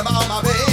about my baby.